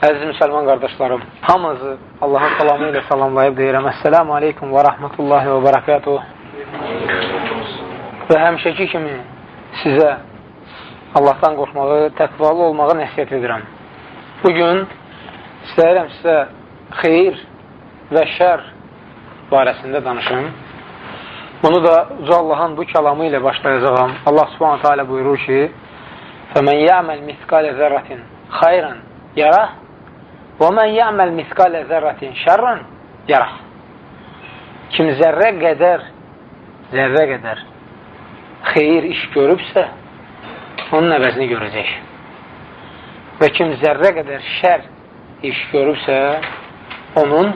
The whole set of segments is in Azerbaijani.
Əziz müsəlman qardaşlarım, hamınızı Allahın salamı ilə salamlayıb deyirəm. Əssəlamu aleykum və rəhmətullahi və bərəkatuh. Və həmişəki kimi sizə Allahdan qorxmağı, təqvalı olmağı nəsiyyət edirəm. Bugün istəyirəm sizə xeyir və şər barəsində danışım. Bunu da Uca Allahın bu kəlamı ilə başlayacağım. Allah subhanətə alə buyurur ki, فَمَنْ يَعْمَلْ مِثْقَالَ ذَرَّةٍ خَيْرًا يَرَهِ وَمَنْ يَعْمَلْ مِثْقَالَ ذَرَّةٍ شَرًّا يَرَهِ Kim zərrə qədər, zərrə qədər xeyir iş görübsə, onun əvəzini görəcək. Və kim zərrə qədər şər iş görübsə, onun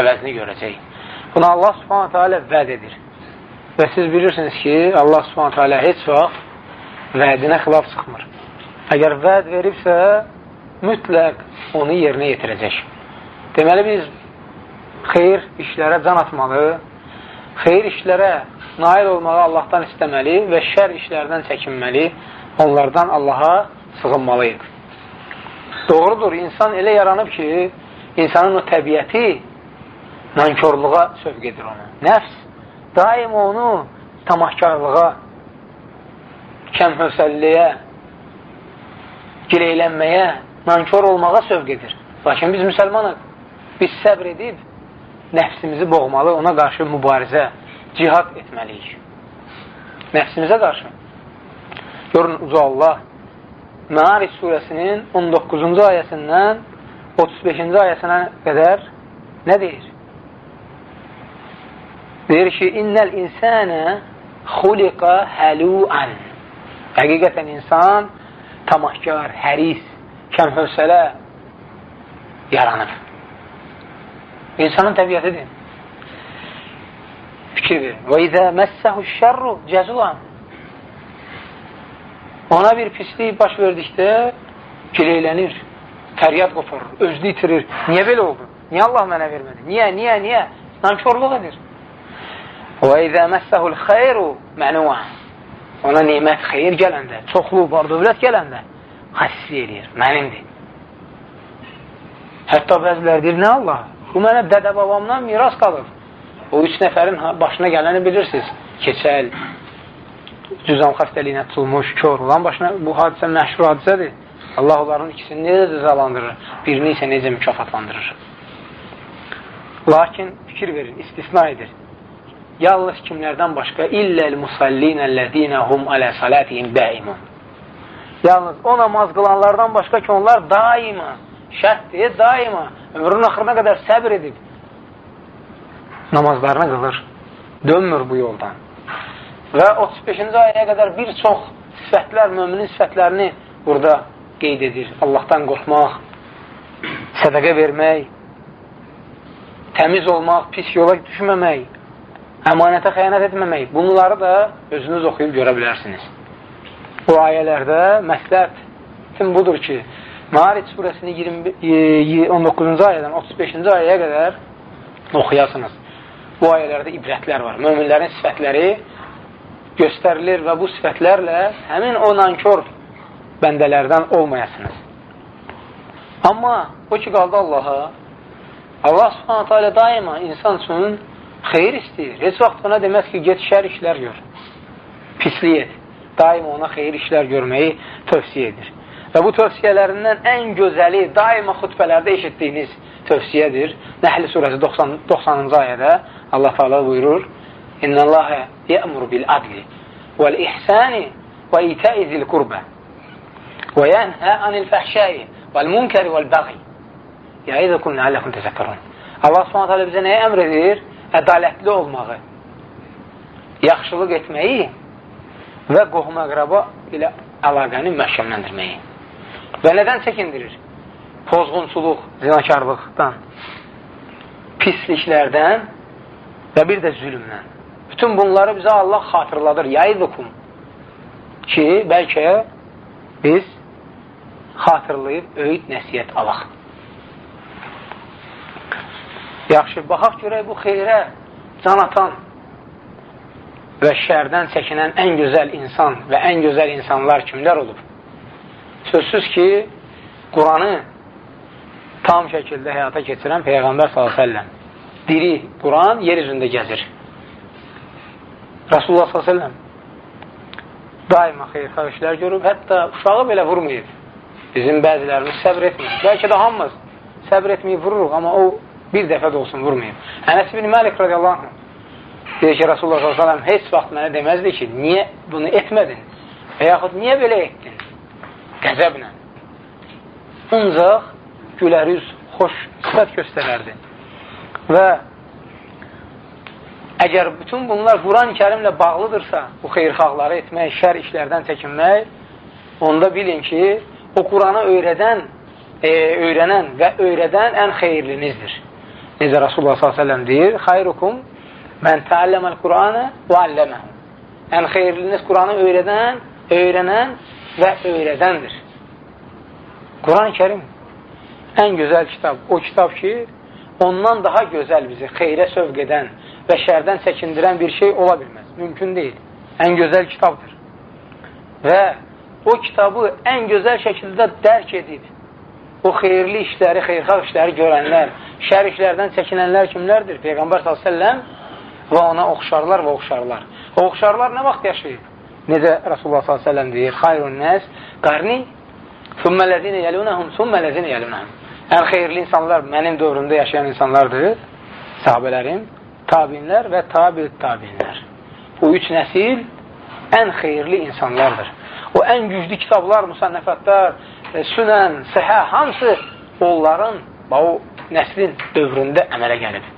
əvəzini görəcək. Buna Allah subhanətə alə vəd edir. Və siz bilirsiniz ki, Allah subhanətə alə heç vaxt vədinə xilaf çıxmır. Əgər vəd veribsə, mütləq onu yerinə yetirəcək. Deməli, biz xeyir işlərə can atmalı, xeyir işlərə nail olmağı Allahdan istəməli və şər işlərdən çəkinməli, onlardan Allaha sığınmalıyıq. Doğrudur, insan elə yaranıb ki, insanın o təbiəti nankörluğa sövq edir onu. Nəfs daim onu tamahkarlığa, kəmhösəlliyə, gileylənməyə, nankör olmağa sövq edir. Lakin biz müsəlmanıq, biz səbr edib nəfsimizi boğmalı, ona qarşı mübarizə, cihad etməliyik. Nəfsimizə qarşı. Görün, uca Allah Məaric surəsinin 19-cu ayəsindən 35-ci ayəsinə qədər nə deyir? Deyir ki, İnnəl insənə xuliqa həluən Həqiqətən insan tamahkar, həris, kəmhövsələ yaranır. İnsanın təbiətidir. Fikir verin. Və izə məssəhu şərru cəzuan Ona bir pislik baş verdikdə gileylənir, fəryad qopurur, özünü itirir. Niyə belə oldu? Niyə Allah mənə vermədi? Niyə, niyə, niyə? Nankörlük edir. Və izə məssəhul xeyru mənuan Ona nimət, xeyir gələndə, çoxlu, var dövlət gələndə xəssi eləyir, mənimdir. Hətta bəzilər deyir, nə Allah? Bu mənə dədə-babamdan miras qalır. O üç nəfərin başına gələni bilirsiniz. Keçəl, cüzam xəstəliyinə tutulmuş, kör olan başına bu hadisə məşhur hadisədir. Allah onların ikisini necə cəzalandırır, birini isə necə mükafatlandırır. Lakin fikir verin, istisna edir. Yalnız kimlərdən başqa illəl musallinəl-ləzinə hum alə salatihim daimun. Yalnız o namaz qılanlardan başqa ki, onlar daima, şərtdir, daima ömrün axırına qədər səbr edib namazlarını qılır. Dönmür bu yoldan. Və 35-ci ayəyə qədər bir çox sifətlər, müminin sifətlərini burada qeyd edir. Allahdan qorxmaq, sədəqə vermək, təmiz olmaq, pis yola düşməmək, əmanətə xəyanət etməmək. Bunları da özünüz oxuyub görə bilərsiniz. Bu ayələrdə məsləhətin budur ki, Maric surəsini 19-cu ayədən 35-ci ayəyə qədər oxuyasınız. Bu ayələrdə ibrətlər var. Möminlərin sifətləri göstərilir və bu sifətlərlə həmin o nankör bəndələrdən olmayasınız. Amma o ki, qaldı Allaha, Allah subhanətə alə daima insan üçün xeyir istəyir. Heç vaxt ona deməz ki, get şər işlər gör. Pislik et. Daima ona xeyir işlər görməyi tövsiyə edir. Və bu tövsiyələrindən ən gözəli daima xütbələrdə eşitdiyiniz tövsiyədir. Nəhl surəsi 90, 90-cı ayədə Allah Teala buyurur: "İnnallahə yə'muru bil adli vel ihsani və ita'i zil qurba və yenhə anil fəhşai vel munkari vel bəği." Ya'idukum la'allakum tezekkerun. Allah Subhanahu taala bizə nəyə əmr edir? ədalətli olmağı, yaxşılıq etməyi və qohum-əqraba ilə əlaqəni məhkəmləndirməyi. Və nədən çəkindirir? Pozğunçuluq, zinakarlıqdan, pisliklərdən və bir də zülümdən. Bütün bunları bizə Allah xatırladır. Yaydıkum ki, bəlkə biz xatırlayıb öyüd nəsiyyət alaq. Yaxşı, baxaq görək bu xeyrə can atan və şərdən çəkinən ən gözəl insan və ən gözəl insanlar kimlər olub? Sözsüz ki, Quranı tam şəkildə həyata keçirən Peyğəmbər s.ə.v diri Quran yer üzündə gəzir. Rasulullah s.ə.v daima xeyirxah işlər görüb, hətta uşağı belə vurmayıb. Bizim bəzilərimiz səbr etmir. Bəlkə də hamımız səbr etməyib vururuq, amma o bir dəfə də olsun vurmayıb. Ənəs bin Məlik radiyallahu anh deyir ki, Rasulullah s.ə.v heç vaxt mənə deməzdi ki, niyə bunu etmədin? Və yaxud niyə belə etdin? Qəzəblə. Ancaq gülərüz, xoş sifət göstərərdi. Və əgər bütün bunlar Quran-ı kərimlə bağlıdırsa, bu xeyrxahları etmək, şər işlərdən çəkinmək, onda bilin ki, o Quranı öyrədən, e, öyrənən və öyrədən ən xeyirlinizdir. Necə Rasulullah s.ə.v deyir, xayrukum mən təalləməl Quranı və alləməhum. Ən xeyirliniz Quranı öyrədən, öyrənən və öyrədəndir. Quran-ı Kerim ən gözəl kitab, o kitab ki, ondan daha gözəl bizi xeyrə sövq edən və şərdən çəkindirən bir şey ola bilməz. Mümkün deyil. Ən gözəl kitabdır. Və o kitabı ən gözəl şəkildə dərk edib, o xeyirli işləri, xeyrxalq işləri görənlər, şər işlərdən çəkinənlər kimlərdir? Peyğəmbər s.ə.v və ona oxşarlar və oxşarlar. O oxşarlar nə vaxt yaşayıb? Necə Rasulullah s.ə.v deyir, xayrun nəs, qarni, thumma ləzinə yəlunəhum, thumma ləzinə yəlunəhum. Ən xeyirli insanlar mənim dövrümdə yaşayan insanlardır, sahabələrim, tabinlər və tabi tabinlər. Bu üç nəsil ən xeyirli insanlardır. O ən güclü kitablar, musannəfətlər, e, sünən, səhə, hamısı onların, o nəslin dövründə əmələ gəlib.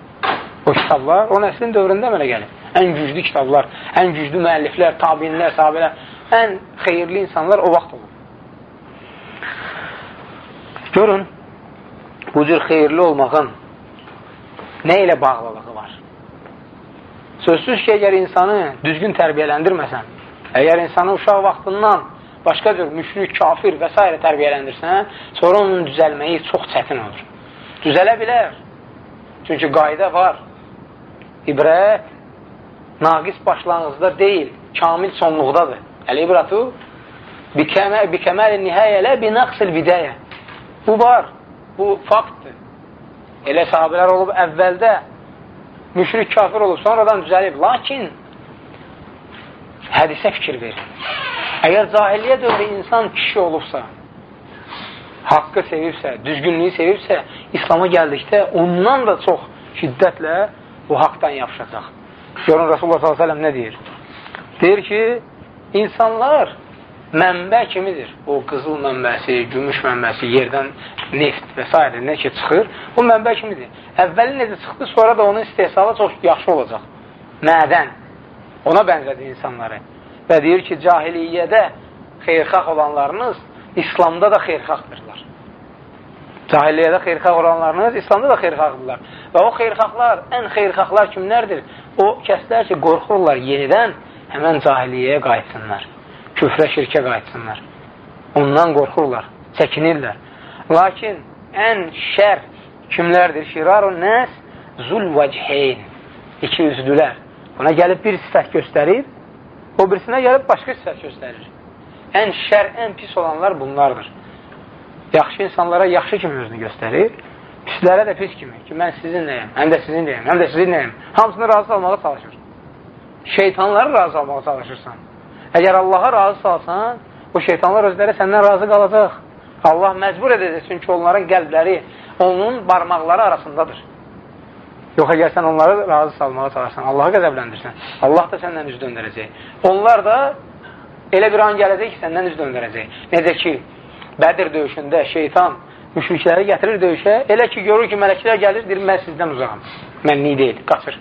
O kitablar o nəslin dövründə əmələ gəlib. Ən güclü kitablar, ən güclü müəlliflər, tabinlər, sahabələr, ən xeyirli insanlar o vaxt olur. Görün, bu cür xeyirli olmağın nə ilə bağlılığı var? Sözsüz ki, əgər insanı düzgün tərbiyələndirməsən, əgər insanı uşaq vaxtından başqa cür müşrik, kafir və s. tərbiyələndirsən, sonra onun düzəlməyi çox çətin olur. Düzələ bilər. Çünki qayda var. İbrət naqis başlanğıcda deyil, kamil sonluqdadır. Əl-ibratu bikəməl nihayələ binaqsil bidəyə. Bu var, bu faktdır. Elə sahabələr olub əvvəldə müşrik kafir olub, sonradan düzəlib. Lakin hədisə fikir verin. Əgər cahiliyyə dövrü insan kişi olubsa, haqqı sevibsə, düzgünlüyü sevibsə, İslama gəldikdə ondan da çox şiddətlə bu haqdan yapışacaq. Görün Rasulullah s.ə.v nə deyir? Deyir ki, insanlar mənbə kimidir. O qızıl mənbəsi, gümüş mənbəsi, yerdən neft və s. nə ki çıxır, o mənbə kimidir. Əvvəli necə çıxdı, sonra da onun istehsalı çox yaxşı olacaq. Mədən. Ona bənzədi insanları. Və deyir ki, cahiliyyədə xeyrxaq olanlarınız İslamda da xeyrxaqdırlar. Cahiliyyədə xeyrxaq olanlarınız İslamda da xeyrxaqdırlar. Və o xeyrxaqlar, ən xeyrxaqlar kimlərdir? O kəslər ki, qorxurlar yenidən həmən cahiliyyəyə qayıtsınlar. Küfrə, şirkə qayıtsınlar. Ondan qorxurlar, çəkinirlər. Lakin ən şər kimlərdir? Şirarun nəs zul vəcheyn. İki üzlülər. Buna gəlib bir sifət göstərir, o birisinə gəlib başqa sifət göstərir. Ən şər, ən pis olanlar bunlardır. Yaxşı insanlara yaxşı kimi özünü göstərir, pislərə də pis kimi ki, mən sizinləyəm, həm də sizinləyəm, həm də sizinləyəm. Hamısını razı almağa çalışır. Şeytanları razı almağa çalışırsan. Əgər Allaha razı salsan, o şeytanlar özləri səndən razı qalacaq. Allah məcbur edəcək, çünki onların qəlbləri onun barmaqları arasındadır. Yox, əgər sən onları razı salmağa çalışsan, Allahı qəzəbləndirsən, Allah da səndən üz döndərəcək. Onlar da elə bir an gələcək ki, səndən üz döndərəcək. Necə ki, Bədir döyüşündə şeytan müşrikləri gətirir döyüşə, elə ki, görür ki, mələklər gəlir, deyir, mən sizdən uzaqam. Mənlik deyil, qaçır.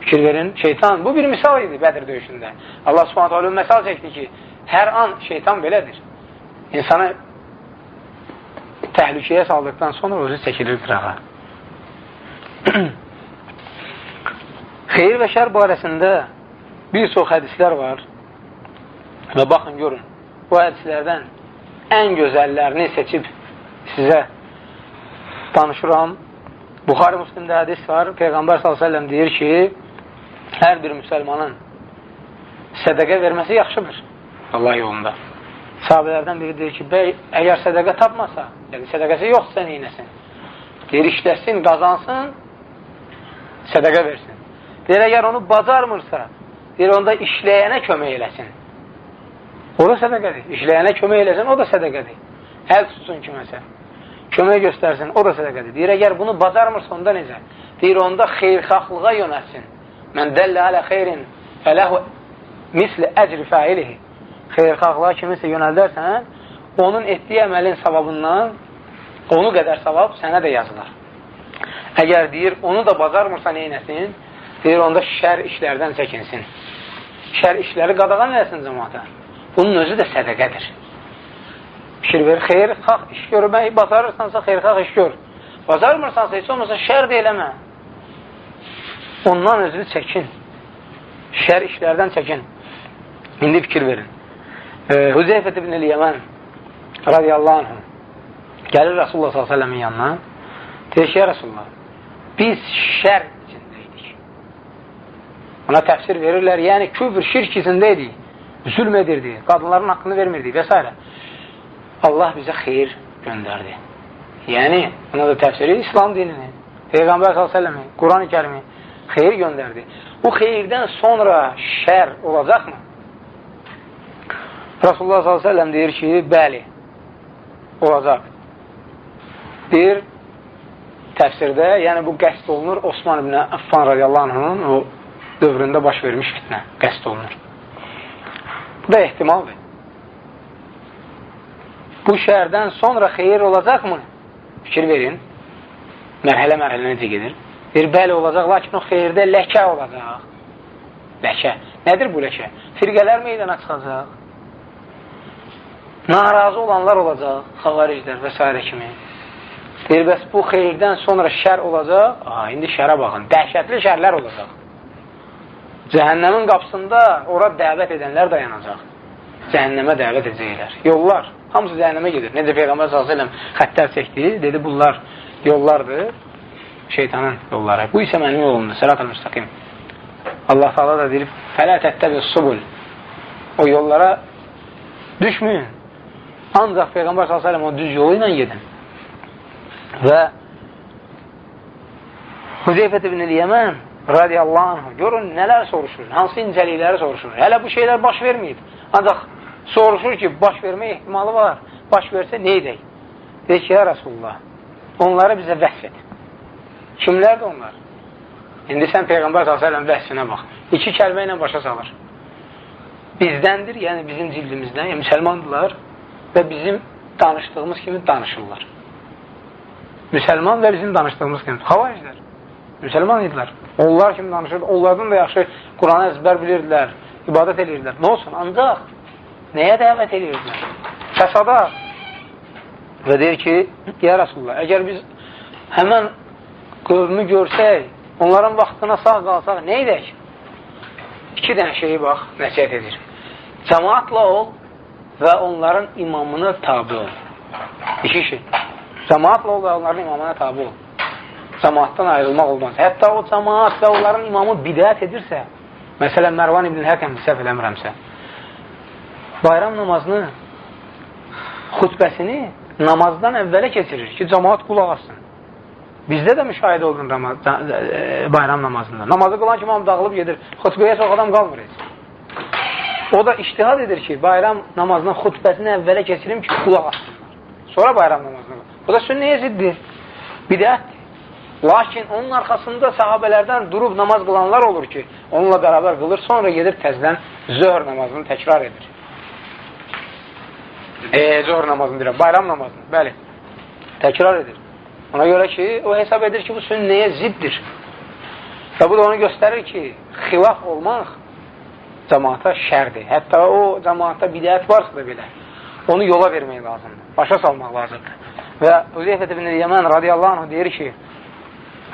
Fikir verin, şeytan, bu bir misal idi Bədir döyüşündə. Allah subhanət hala məsal çəkdi ki, hər an şeytan belədir. İnsanı təhlükəyə saldıqdan sonra özü çəkilir qırağa. Xeyir və şər barəsində bir çox hədislər var və baxın, görün, bu hədislərdən ən gözəllərini seçib sizə danışıram. Buxarı Müslimdə hədis var. Peyğəmbər s.ə.v deyir ki, hər bir müsəlmanın sədəqə verməsi yaxşıdır Allah yolunda. sahabələrdən biri deyir ki, bəy, əgər sədəqə tapmasa, yəni sədəqəsi yoxsa neynəsin? Deyir, işləsin, qazansın, sədəqə versin. Deyir, əgər onu bacarmırsa, deyir, onda işləyənə kömək eləsin. O da sədəqədir. İşləyənə kömək eləsin, o da sədəqədir. Əl tutsun kiməsə. Kömək göstərsin, o da sədəqədir. Deyir, əgər bunu bacarmırsa, onda necə? Deyir, onda xeyrxaxlığa yönətsin. Mən dəllə alə xeyrin fələhu misli əcri fəilihi. Xeyrxaxlığa kimisə yönəldərsən, onun etdiyi əməlin savabından onu qədər savab sənə də yazılar. Əgər deyir, onu da bacarmırsa neynəsin? Deyir, onda şər işlərdən çəkinsin. Şər işləri qadağan eləsin cəmaata. Bunun özü də sədəqədir. Fikir ver, xeyr, xalq iş görmək, bacarırsansa xeyr, xalq iş gör. Bacarmırsansa, heç olmasa şər də eləmə. Ondan özünü çəkin. Şər işlərdən çəkin. İndi fikir verin. E, Hüzeyfət ibn-i Yəmən radiyallahu anh gəlir Rasulullah s.ə.v-in yanına deyir ki, Rasulullah biz şər içindəydik. Ona təfsir verirlər, yəni küfr, şirk içindəydik, zülm edirdi, qadınların haqqını vermirdi və s. Allah bizə xeyir göndərdi. Yəni, buna da təfsiri İslam dinini, Peyğəmbər s.ə.v-i, Quran-ı kərimi xeyir göndərdi. Bu xeyirdən sonra şər olacaqmı? Rasulullah s.ə.v deyir ki, bəli, olacaq. Deyir, təfsirdə, yəni bu qəst olunur Osman ibn Affan radiyallahu anhın o dövründə baş vermiş fitnə qəst olunur. Da ehtimaldır. Bu şəhərdən sonra xeyir olacaqmı? Fikir verin. Mərhələ-mərhələ necə gedir? Deyir, bəli olacaq, lakin o xeyirdə ləkə olacaq. Ləkə. Nədir bu ləkə? Firqələr meydana çıxacaq. Narazı olanlar olacaq, xavariclər və s. kimi. Deyir, bəs bu xeyirdən sonra şər olacaq? Aa, indi şərə baxın, dəhşətli şərlər olacaq. Cəhənnəmin qapısında ora dəvət edənlər dayanacaq. Cəhənnəmə dəvət edəcəklər. Yollar, hamısı cəhənnəmə gedir. Necə Peyğəmbər s.ə.v xəttər çəkdi, dedi bunlar yollardır, şeytanın yolları. Bu isə mənim yolumdur, sərat-ı müstəqim. Allah Taala da deyir, fələ təttəbi subul. O yollara düşməyin. Ancaq Peyğəmbər s.ə.v o düz yolu ilə gedin. Və Hüzeyfət ibn-i Yəmən radiyallahu anh, görün nələr soruşur, hansı incəlikləri soruşur. Hələ bu şeylər baş verməyib. Ancaq soruşur ki, baş vermə ehtimalı var. Baş versə nə edək? Deyir ki, ya Rasulullah, onları bizə vəsf et. Kimlərdir onlar? İndi sən Peyğəmbər s.ə.v vəsfinə bax. İki kəlmə ilə başa salır. Bizdəndir, yəni bizim cildimizdən, yəni müsəlmandırlar və bizim danışdığımız kimi danışırlar. Müsəlman və bizim danışdığımız kimi. Xavariclər. Müsəlman idilər. Onlar kimi danışırdı. Onlardan da yaxşı Quranı əzbər bilirdilər, ibadət edirdilər. Nə olsun? Ancaq nəyə dəvət edirdilər? Fəsada. Və deyir ki, ya Rasulullah, əgər biz həmən qövmü görsək, onların vaxtına sağ qalsaq, nə edək? İki dənə şeyi bax, nəsiyyət edir. Cəmaatla ol və onların imamını tabi ol. İki şey. Cəmaatla ol və onların imamına tabi ol. Cəmaatdan ayrılmaq olmaz. Hətta o cəmaat və onların imamı bidət edirsə, məsələn, Mərvan ibn Həkəm səhv eləmirəmsə, bayram namazını, xütbəsini namazdan əvvələ keçirir ki, cəmaat qulaq assın. Bizdə də müşahidə namaz, e, bayram namazında. Namazı qılan kimi dağılıb gedir. Xütbəyə çox adam qalmır heç. O da iştihad edir ki, bayram namazının xütbəsini əvvələ keçirim ki, qulaq assınlar. Sonra bayram namazını. Bu da sünnəyə ziddir. Bidətdir. Lakin onun arxasında sahabələrdən durub namaz qılanlar olur ki, onunla bərabər qılır, sonra gedir təzdən zöhr namazını təkrar edir. E, zöhr namazını deyirəm, bayram namazını, bəli, təkrar edir. Ona görə ki, o hesab edir ki, bu sünnəyə ziddir. Və bu da onu göstərir ki, xilaf olmaq cəmaata şərdir. Hətta o cəmaata bidət varsa da belə, onu yola vermək lazımdır, başa salmaq lazımdır. Və Üzeyfət ibn Yəmən radiyallahu anh deyir ki,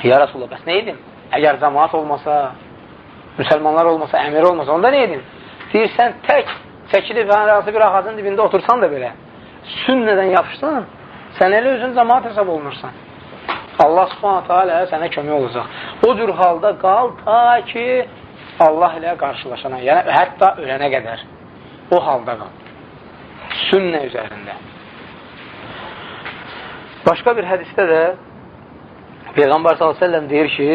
Ya Rasulullah, bəs nə edim? Əgər cəmaat olmasa, müsəlmanlar olmasa, əmir olmasa, onda nə edim? Deyirsən, tək çəkilib hansı bir ağacın dibində otursan da belə, sünnədən yapışsan, sən elə özün cəmaat hesab olunursan. Allah subhanətə alə sənə kömək olacaq. O cür halda qal ta ki, Allah ilə qarşılaşana, yəni hətta ölənə qədər o halda qal. sünnə üzərində. Başqa bir hədisdə də Peyğəmbər s.ə.v deyir ki,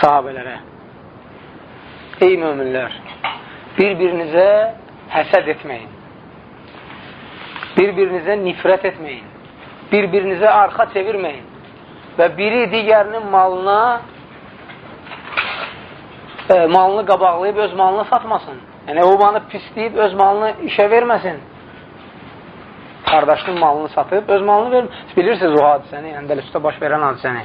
sahabələrə, ey möminlər, bir-birinizə həsəd etməyin, bir-birinizə nifrət etməyin, bir-birinizə arxa çevirməyin və biri digərinin malına e, malını qabaqlayıb öz malını satmasın. Yəni, o manı pisləyib öz malını işə verməsin. Qardaşının malını satıb öz malını verməsin. Bilirsiniz o hadisəni, Əndəlüsdə baş verən hadisəni.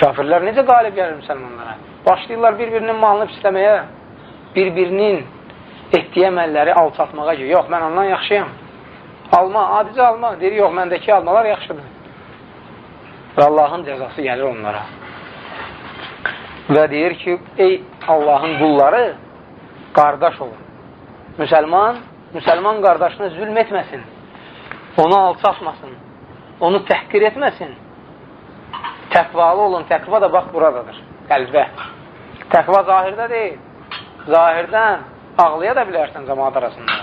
Kafirlər necə qalib gəlir müsəlmanlara? Başlayırlar bir-birinin malını pisləməyə, bir-birinin etdiyi əməlləri alçatmağa ki, yox, mən ondan yaxşıyam. Alma, adicə alma. Deyir, yox, məndəki almalar yaxşıdır. Və Allahın cəzası gəlir onlara. Və deyir ki, ey Allahın qulları, qardaş olun. Müsəlman, müsəlman qardaşına zülm etməsin. Onu alçatmasın. Onu təhqir etməsin. Təqvalı olun. Təqva da bax buradadır. Qəlbə. Təqva zahirdə deyil. Zahirdən ağlaya da bilərsən cəmaat arasında.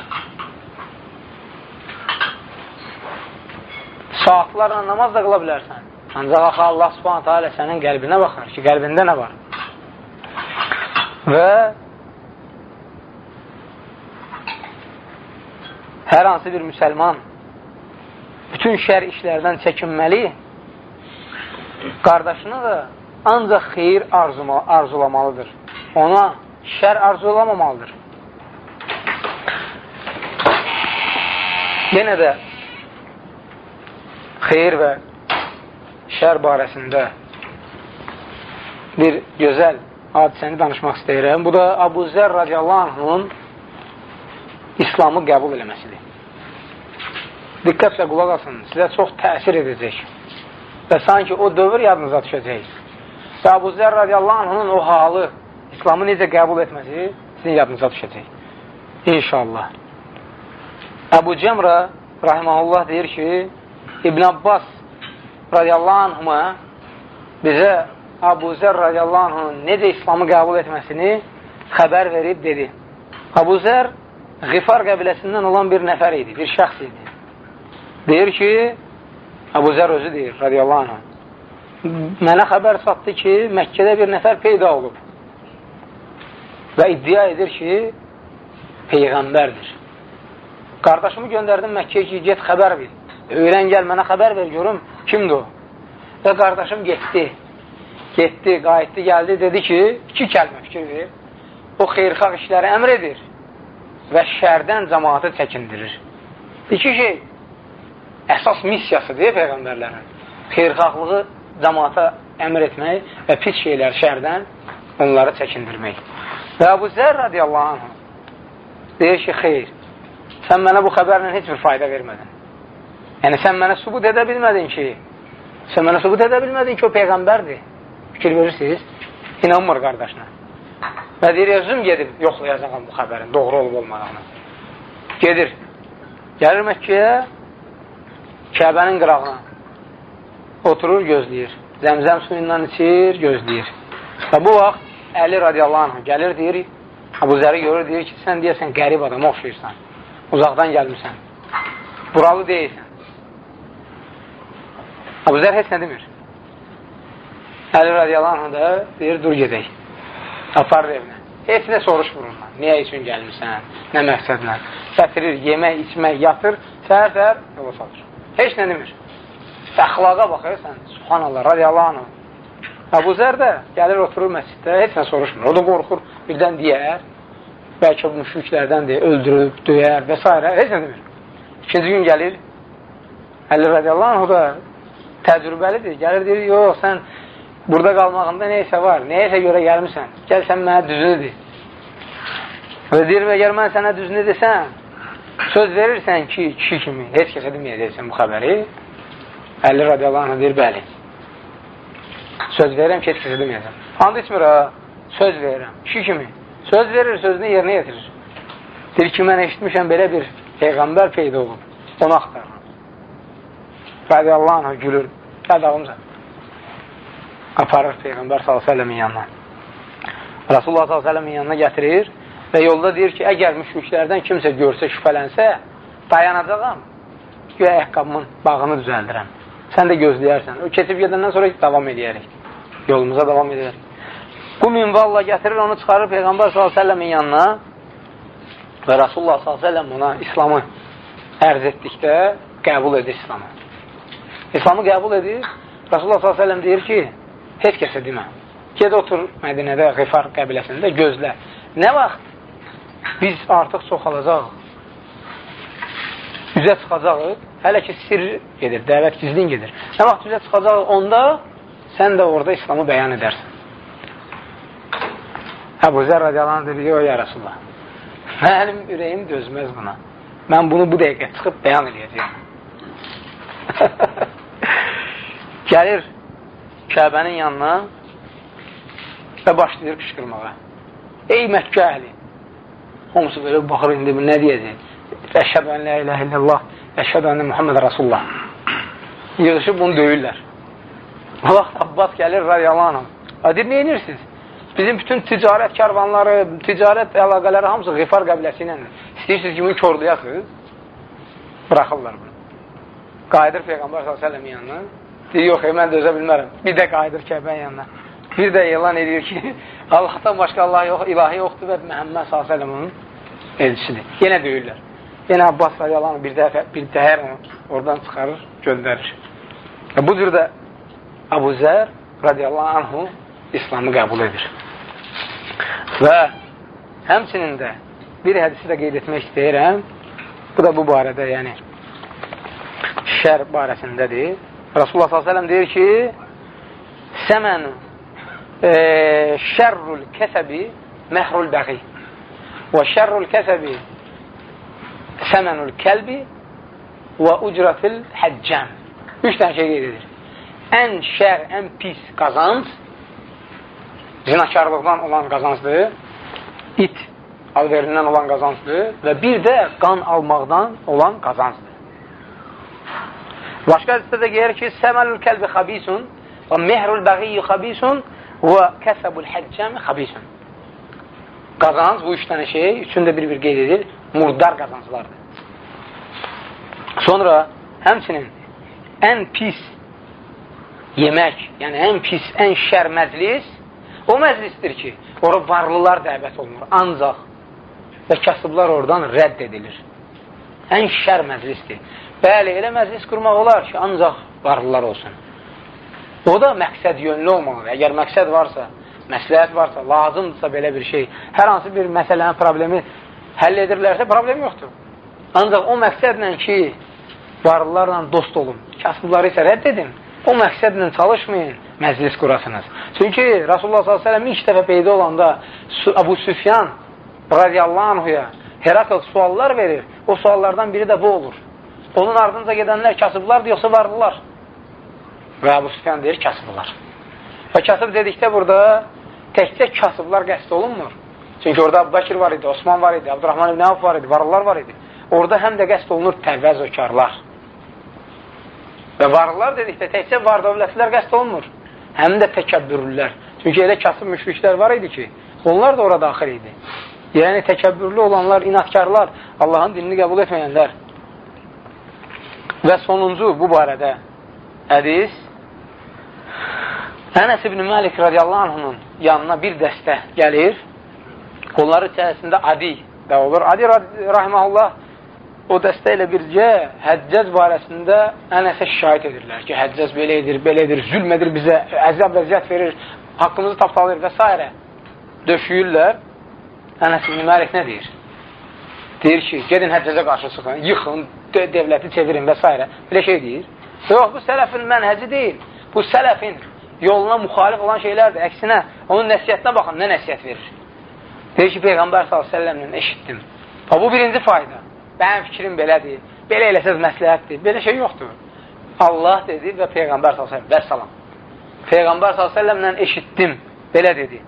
Saatlarla namaz da qıla bilərsən. Ancaq axı Allah subhanətə alə sənin qəlbinə baxar ki, qəlbində nə var? Və hər hansı bir müsəlman bütün şər işlərdən çəkinməli, qardaşına da ancaq xeyir arzuma, arzulamalıdır. Ona şər arzulamamalıdır. Yenə də xeyir və şər barəsində bir gözəl hadisəni danışmaq istəyirəm. Bu da Abu Zər radiyallahu anhın İslamı qəbul eləməsidir. Diqqətlə qulaq asın, sizə çox təsir edəcək və sanki o dövr yadınıza düşəcək. Və Abu Zər radiyallahu anhın o halı, İslamı necə qəbul etməsi sizin yadınıza düşəcək. İnşallah. Əbu Cəmrə rahiməhullah deyir ki, İbn Abbas radiyallahu anhıma bizə Abu Zər radiyallahu anhın necə İslamı qəbul etməsini xəbər verib dedi. Abu Zər Qifar qəbiləsindən olan bir nəfər idi, bir şəxs idi. Deyir ki, Abu Zər özü deyir, radiyallahu anh, mənə xəbər satdı ki, Məkkədə bir nəfər peyda olub və iddia edir ki, Peyğəmbərdir. Qardaşımı göndərdim Məkkəyə ki, get xəbər bil. Öyrən gəl, mənə xəbər ver, görüm, kimdir o? Və qardaşım getdi. Getdi, qayıtdı, gəldi, dedi ki, iki kəlmə fikir ver. O xeyrxalq işləri əmr edir və şərdən cəmaatı çəkindirir. İki şey, əsas missiyası deyil Peyğəmbərlərin. Xeyrxalqlığı cəmaata əmr etmək və pis şeylər şərdən onları çəkindirmək. Və Əbu Zər radiyallahu anh deyir ki, xeyr, sən mənə bu xəbərlə heç bir fayda vermədin. Yəni, sən mənə subut edə bilmədin ki, sən mənə subut edə bilmədin ki, o Peyğəmbərdir. Fikir verirsiniz, inanmır qardaşına. Və deyir, özüm gedib yoxlayacaqam bu xəbərin, doğru olub olmadığını. Gedir, gəlir Məkkəyə, Kəbənin qırağına oturur, gözləyir. Zəmzəm suyundan içir, gözləyir. Və bu vaxt Əli radiyallahu anh gəlir, deyir, Abu Zəri görür, deyir ki, sən deyəsən qərib adama oxşayırsan, uzaqdan gəlmirsən, buralı deyilsən. Abu Zər heç nə demir. Əli radiyallahu anh da deyir, dur gedək, aparır evinə. Heç nə soruşmur ondan. Niyə üçün gəlmirsən, nə məqsədlə. Gətirir, yemək, içmək, yatır, səhər-səhər yola salır. Heç nə demir. Əxlaqa baxırsan, subhanallah, radiyallahu anh. Əbu Zər də gəlir, oturur məsciddə, heç nə soruşmur. O da qorxur, birdən deyər, bəlkə bu müşriklərdən deyir, öldürüb, döyər və s. Heç nə demir. İkinci gün gəlir, Əli radiyallahu anh, o da təcrübəlidir. Gəlir, deyir, yox, sən burada qalmağında neysə var, neyəsə görə gəlmirsən, gəl sən mənə düzünü deyir. Və deyir, əgər mən sənə düzünü desəm, söz verirsən ki, kişi kimi, heç kəsə deməyəcəksən bu xəbəri, 50 radiyallahu anh deyir, bəli. Söz verirəm ki, heç kəsə deməyəcəm. And içmir ha, söz verirəm, kişi kimi. Söz verir, sözünü yerinə yetirir. Deyir ki, mən eşitmişəm belə bir Peyğəmbər peyda olub, onu axtarır. Radiyallahu anh gülür, gəl dalımca. Aparır Peyğəmbər s.ə.v-in yanına. Rasulullah s.ə.v-in yanına gətirir və yolda deyir ki, əgər müşriklərdən kimsə görsə, şübhələnsə, dayanacaqam, güya ayaqqabımın bağını düzəldirəm. Sən də gözləyərsən. O keçib gedəndən sonra davam edərik. Yolumuza davam edərik. Bu minvalla gətirir, onu çıxarır Peyğəmbər s.ə.v-in yanına və Rasulullah s.ə.v ona İslamı ərz etdikdə qəbul edir İslamı. İslamı qəbul edir. Rasulullah s.ə.v deyir ki, heç kəsə demə. Ged otur Mədinədə, Qifar qəbiləsində gözlə. Nə vaxt biz artıq çoxalacaq, üzə çıxacaqıq, hələ ki sir gedir, dəvət gizlin gedir. Nə vaxt üzə çıxacaq, onda sən də orada İslamı bəyan edərsən. Əbu Zər radiyalanı dedi o ya Rasulullah, mənim ürəyim dözməz buna. Mən bunu bu dəqiqə çıxıb bəyan edəcəyəm. Gəlir Kəbənin yanına və başlayır qışqırmağa. Ey Məkkə əhli! Hamısı belə baxır, indi nə deyəcək? Əşhədə ən la iləhə illallah, əşhədə ənə Muhammed Rasulullah. Yığışıb bunu döyürlər. Vaxt Abbas gəlir radiyalanım. Adir, nə edirsiniz? Bizim bütün ticarət karvanları, ticarət əlaqələri hamısı Qifar qəbiləsi ilə. İstəyirsiniz ki, bunu körləyəsiniz? Bıraxırlar bunu. Qayıdır Peyğəmbər s.ə.v yanına. Deyir, yox, mən dözə bilmərəm. Bir də qayıdır Kəbənin yanına. Bir də elan edir ki, Allahdan başqa Allah yox, ilahi yoxdur və Məhəmməd s.ə.v-in elçisidir. Yenə deyirlər. Yenə Abbas radiyalanı bir dəfə, bir dəhər oradan çıxarır, göndərir. Və bu cür də Abu Zər radiyallahu anhu İslamı qəbul edir. Və həmçinin də bir hədisi də qeyd etmək istəyirəm. Bu da bu barədə, yəni şər barəsindədir. Rasulullah s.ə.v deyir ki, Səmənu e, şərrul kəsəbi məhrul bəği və şərrul kəsəbi səmənul kəlbi və ucratil həccəm. Üç dənə şey qeyd edir. Ən şər, ən pis qazanc zinakarlıqdan olan qazancdır, it alverindən olan qazancdır və bir də qan almaqdan olan qazancdır. Başqa hədisdə də gəlir ki, səməlül kəlbi xabisun və mehrul bəğiyyi xabisun və kəsəbul həccəmi xabisun. Qazanc, bu üç dənə şey, üçündə bir-bir qeyd edir, murdar qazanclardır. Sonra həmçinin ən pis yemək, yəni ən pis, ən şər məclis o məclisdir ki, ora varlılar dəvət olunur. Ancaq və kasıblar oradan rədd edilir. Ən şər məclisdir. Bəli, elə məclis qurmaq olar ki, ancaq varlılar olsun. O da məqsəd yönlü olmalıdır. Əgər məqsəd varsa, məsləhət varsa, lazımdırsa belə bir şey, hər hansı bir məsələnin problemi həll edirlərsə, problem yoxdur. Ancaq o məqsədlə ki, varlılarla dost olun, kasıbları isə rədd edin, o məqsədlə çalışmayın, məclis qurasınız. Çünki Rasulullah s.ə.v ilk dəfə peyda olanda Abu Süfyan radiyallahu anhuya Herakl suallar verir. O suallardan biri də bu olur. Onun ardınca gedənlər kasıblardır, yoxsa varlılar? Və Abu Süfyan deyir, kasıblar. Və kasıb dedikdə burada təkcə kasıblar qəsd olunmur. Çünki orada Abu Bakir var idi, Osman var idi, Abdurrahman ibn Avf var idi, varlılar var idi. Orada həm də qəsd olunur təvəzzökarlar. Və varlılar dedikdə təkcə var dövlətlər qəsd olunmur. Həm də təkəbbürlülər. Çünki elə kasıb müşriklər var idi ki, onlar da orada daxil idi. Yəni təkəbbürlü olanlar, inatkarlar, Allahın dinini qəbul etməyənlər. Və sonuncu bu barədə hədis Ənəs ibn Məlik radiyallahu anhunun yanına bir dəstə gəlir. Onların içərisində Adi də olur. Adi rahiməhullah o dəstə ilə bircə Həccəz barəsində Ənəsə şikayət edirlər ki, Həccəz belə edir, belə edir, zülm edir bizə, əzəb vəziyyət verir, haqqımızı tapdalayır və s. Döşüyürlər. Ənəs ibn Məlik nə deyir? Deyir ki, gedin Həccəzə qarşı çıxın, yıxın, devləti çevirin və s. Belə şey deyir. Yox, bu sələfin mənhəci deyil. Bu sələfin yoluna müxalif olan şeylərdir. Əksinə, onun nəsiyyətinə baxın, nə nəsiyyət verir? Deyir ki, Peyğəmbər s.ə.v-lə eşitdim. Ha, bu birinci fayda. Mənim fikrim belədir. Belə eləsəz məsləhətdir. Belə şey yoxdur. Allah dedi və Peyğəmbər s.ə.v və salam. Peyğəmbər s.ə.v-lə eşitdim. Belə dedi.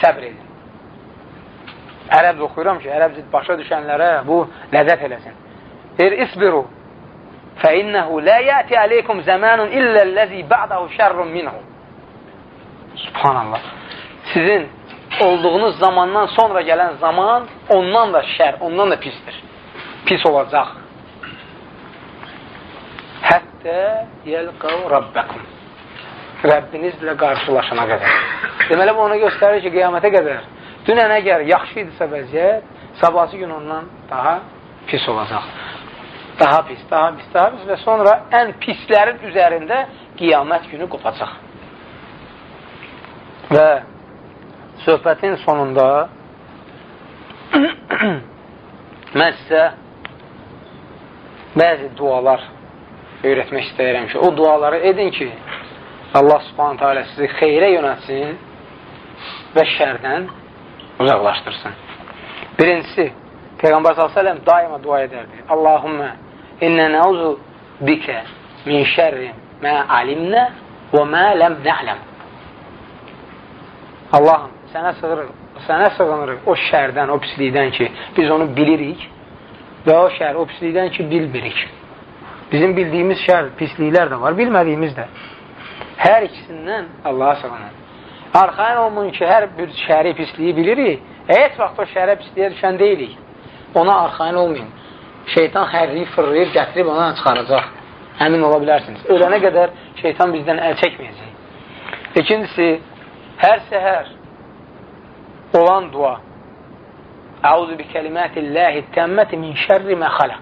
Səbr edin. Ərəbdə oxuyuram ki, ərəbcə başa düşənlərə bu ləzzət eləsin. Deyir, isbiru فَإِنَّهُ لَا يَأْتِ عَلَيْكُمْ زَمَانٌ إِلَّا الَّذ۪ي بَعْدَهُ شَرٌ مِنْهُ Subhanallah. Sizin olduğunuz zamandan sonra gələn zaman ondan da şər, ondan da pisdir. pis olacaq. Həttə yəlqəv Rabbəkum. Rəbbinizlə qarşılaşana qədər. Deməli, bu ona göstərir ki, qiyamətə qədər dünən əgər yaxşı idisə vəziyyət, sabahsı gün ondan daha pis olacaq. Daha pis, daha pis, daha pis və sonra ən pislərin üzərində qiyamət günü qopacaq. Və söhbətin sonunda mən sizə bəzi dualar öyrətmək istəyirəm ki, o duaları edin ki, Allah subhanətə alə sizi xeyrə yönətsin və şərdən uzaqlaşdırsın. Birincisi, Peyğəmbər s.ə.v daima dua edərdi. Allahümmə, innə nəuzu bikə min şərrin mə alimnə və mə ləm nəhləm. Allahım, sənə sığırıq, sənə sığınırıq o şərdən, o pislikdən ki, biz onu bilirik və o şər, o pislikdən ki, bilmirik. Bizim bildiyimiz şər, pisliklər də var, bilmədiyimiz də. Hər ikisindən Allaha sığınır. Arxain olmun ki, hər bir şəri pisliyi bilirik, heç vaxt o şərə pisliyə düşən deyilik. Ona arxain olmayın. Şeytan hərriyib, fırlayıb, gətirib ona çıxaracaq. Əmin ola bilərsiniz. Ölənə qədər şeytan bizdən əl çəkməyəcək. İkincisi, hər səhər olan dua. Əuzu bi kəlimətilləhi təmməti min şərri məxalə.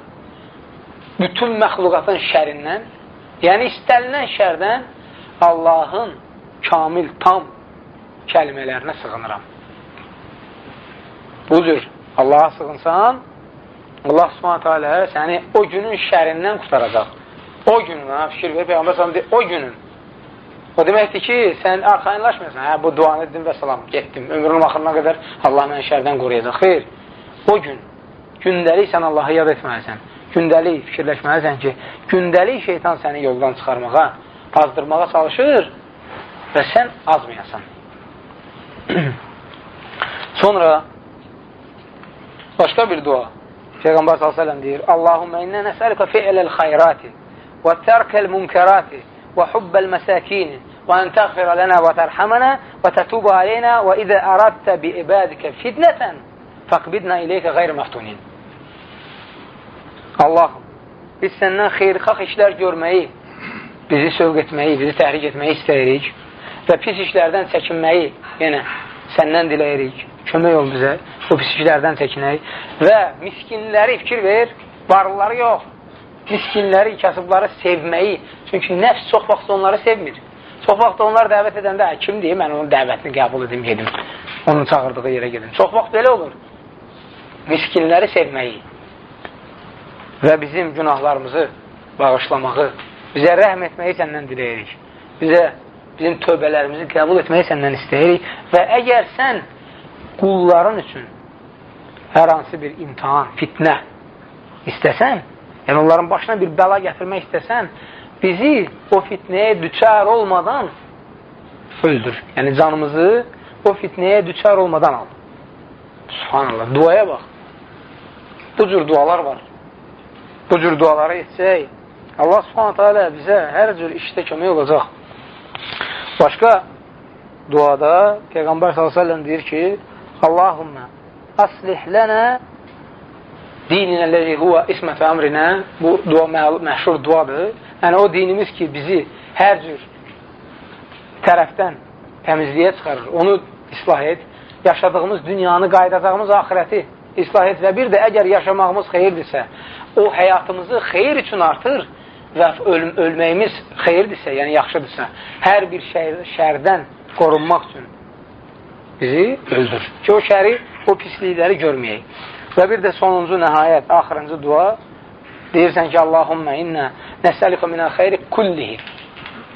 Bütün məxluqatın şərindən, yəni istənilən şərdən Allahın kamil, tam kəlmələrinə sığınıram. Bu cür Allaha sığınsan, Allah subhanətə alə səni o günün şərindən qutaracaq. O günün, ha, fikir ver, Peyğəmbər səhəm deyir, o günün. O deməkdir ki, sən arxayınlaşmıyorsan, hə, bu duanı etdim və salam, getdim, ömrünün axırına qədər Allah məni şərdən qoruyacaq. Xeyr, o gün, gündəlik sən Allahı yad etməlisən, gündəlik fikirləşməlisən ki, gündəlik şeytan səni yoldan çıxarmağa, azdırmağa çalışır və sən azmayasan. Sonra başqa bir dua. Peyğəmbər s.ə.v deyir, Allahümmə innə nəsəlikə fi'ləl xayrati və tərkəl münkərati və hubbəl məsəkini və ən təğfirə lənə və tərhəmənə və tətubə aleynə və idə əradtə bi ibadikə fitnətən fəqbidnə ileykə qeyr məftunin. Allahım, biz səndən xeyrxax işlər görməyi, bizi sövq etməyi, bizi təhrik etməyi istəyirik və pis işlərdən çəkinməyi yenə səndən diləyirik. Kömək ol bizə, o pis işlərdən çəkinək və miskinləri fikir ver, varlıları yox. Miskinləri, kasıbları sevməyi. Çünki nəfs çox vaxt onları sevmir. Çox vaxt onlar dəvət edəndə, kim deyir, mən onun dəvətini qəbul edim, gedim. Onun çağırdığı yerə gedim. Çox vaxt belə olur. Miskinləri sevməyi və bizim günahlarımızı bağışlamağı, bizə rəhm etməyi səndən diləyirik. Bizə bizim tövbələrimizi qəbul etməyi səndən istəyirik və əgər sən qulların üçün hər hansı bir imtihan, fitnə istəsən, yəni onların başına bir bəla gətirmək istəsən, bizi o fitnəyə düçar olmadan öldür. Yəni canımızı o fitnəyə düçar olmadan al. Subhanallah, duaya bax. Bu cür dualar var. Bu cür duaları etsək, Allah subhanətə alə bizə hər cür işdə kömək olacaq. Başqa duada Peyğəmbər s.ə.v deyir ki, Allahümmə aslih lənə dininə ləzi huvə ismətə əmrinə bu dua məşhur duadır. Yəni o dinimiz ki, bizi hər cür tərəfdən təmizliyə çıxarır. Onu islah et. Yaşadığımız dünyanı, qaydacağımız ahirəti islah et və bir də əgər yaşamağımız xeyirdirsə, o həyatımızı xeyir üçün artır və öl ölməyimiz xeyirdirsə, yəni yaxşıdırsa, hər bir şər şərdən qorunmaq üçün bizi öldür. Ki, o şəri, o pislikləri görməyək. Və bir də sonuncu nəhayət, axırıncı dua, deyirsən ki, Allahümmə innə nəsəlikə minə xeyri kullihi.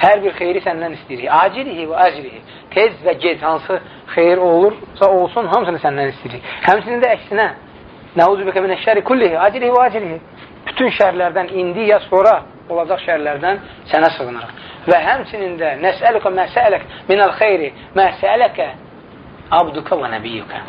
Hər bir xeyri səndən istəyirik. Acilihi və əcilihi. Tez və gec hansı xeyir olursa olsun, hamısını səndən istəyirik. Həmsinin də əksinə, Nəuzu bikə minə şəri kullihi, acilihi və acilihi. Bütün şərlərdən indi ya sonra olacaq şərlərdən sənə sığınırıq. Və həmçinin də nəsəlükə məsələk minəl xeyri məsələkə abduka və nəbiyyükə.